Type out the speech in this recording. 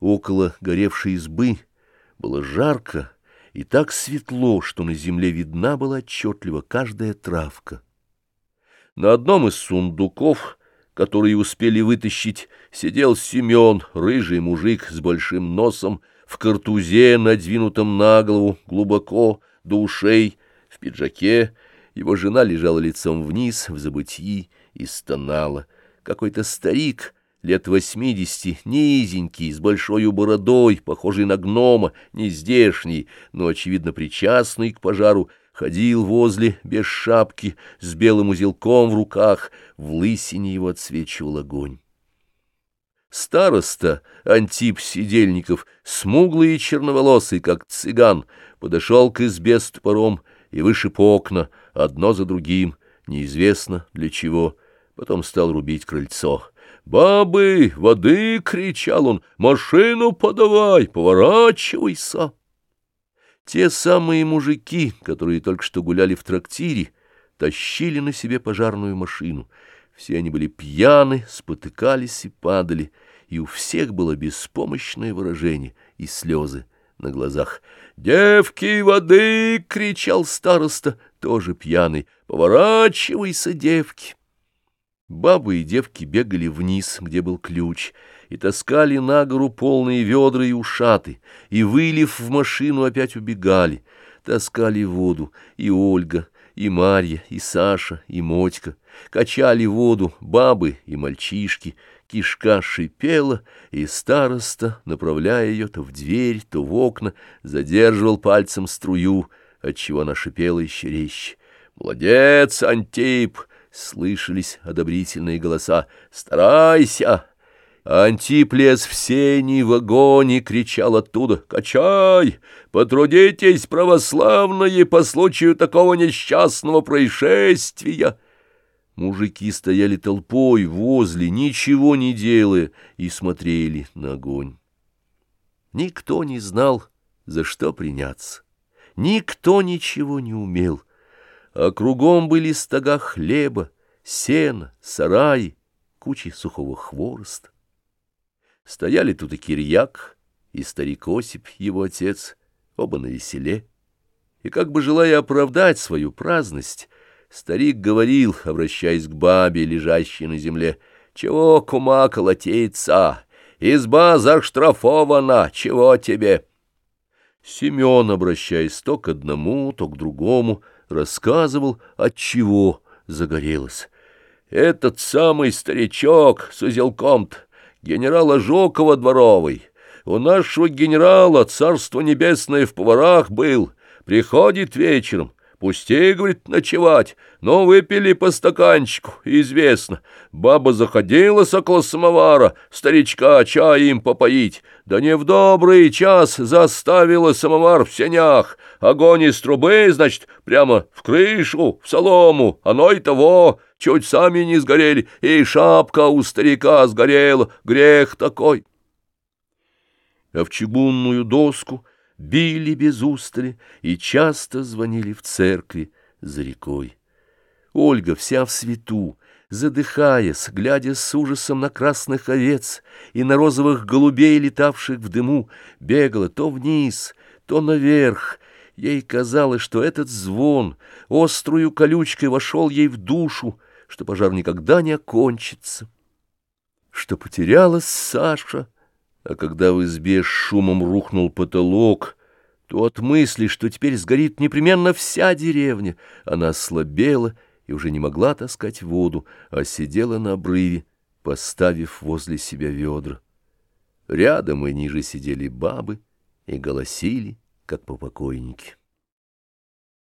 Около горевшей избы было жарко и так светло, что на земле видна была отчетливо каждая травка. На одном из сундуков, которые успели вытащить, сидел Семен, рыжий мужик с большим носом, в картузе, надвинутом на голову, глубоко, до ушей, в пиджаке. Его жена лежала лицом вниз, в забытии, и стонала. Какой-то старик лет восьмидесяти, низенький, с большой бородой, похожий на гнома, нездешний, но, очевидно, причастный к пожару, ходил возле, без шапки, с белым узелком в руках, в лысине его отсвечивал огонь. Староста Антип Сидельников, смуглый и черноволосый, как цыган, подошел к избе с топором и вышиб окна, одно за другим, неизвестно для чего, потом стал рубить крыльцо. «Бабы, воды!» — кричал он. «Машину подавай, поворачивайся!» Те самые мужики, которые только что гуляли в трактире, тащили на себе пожарную машину. Все они были пьяны, спотыкались и падали, и у всех было беспомощное выражение и слезы на глазах. «Девки, воды!» — кричал староста, тоже пьяный. «Поворачивайся, девки!» Бабы и девки бегали вниз, где был ключ, и таскали на гору полные ведра и ушаты, и, вылив в машину, опять убегали, таскали воду, и Ольга, и Марья, и Саша, и Мотька, качали воду бабы и мальчишки, кишка шипела, и староста, направляя ее то в дверь, то в окна, задерживал пальцем струю, отчего она шипела еще резче. «Молодец, Антип!» Слышались одобрительные голоса. «Старайся!» Антип лез в сени в огонь кричал оттуда. «Качай! Потрудитесь, православные, по случаю такого несчастного происшествия!» Мужики стояли толпой возле, ничего не делая, и смотрели на огонь. Никто не знал, за что приняться. Никто ничего не умел а кругом были стога хлеба, сена, сараи, кучи сухого хвороста. Стояли тут и Кирьяк, и старик Осип, его отец, оба на веселе. И как бы желая оправдать свою праздность, старик говорил, обращаясь к бабе, лежащей на земле, «Чего, кума, колотится? Изба заштрафована, чего тебе?» Семен, обращаясь то к одному, то к другому, — рассказывал, от чего загорелось. Этот самый старичок с узелком-то, генерала Жукова дворовый, у нашего генерала царство небесное в поварах был, приходит вечером, Пусти, говорит, ночевать, но выпили по стаканчику, известно. Баба заходила с около самовара, старичка чаем попоить, да не в добрый час заставила самовар в сенях, огонь из трубы, значит, прямо в крышу, в солому, оно и того, чуть сами не сгорели, и шапка у старика сгорела, грех такой. А в чугунную доску — били без устали и часто звонили в церкви за рекой. Ольга вся в свету, задыхаясь, глядя с ужасом на красных овец и на розовых голубей, летавших в дыму, бегала то вниз, то наверх. Ей казалось, что этот звон острую колючкой вошел ей в душу, что пожар никогда не окончится, что потерялась Саша — а когда в избе шумом рухнул потолок, то от мысли, что теперь сгорит непременно вся деревня, она ослабела и уже не могла таскать воду, а сидела на обрыве, поставив возле себя ведра. Рядом и ниже сидели бабы и голосили, как по покойнике.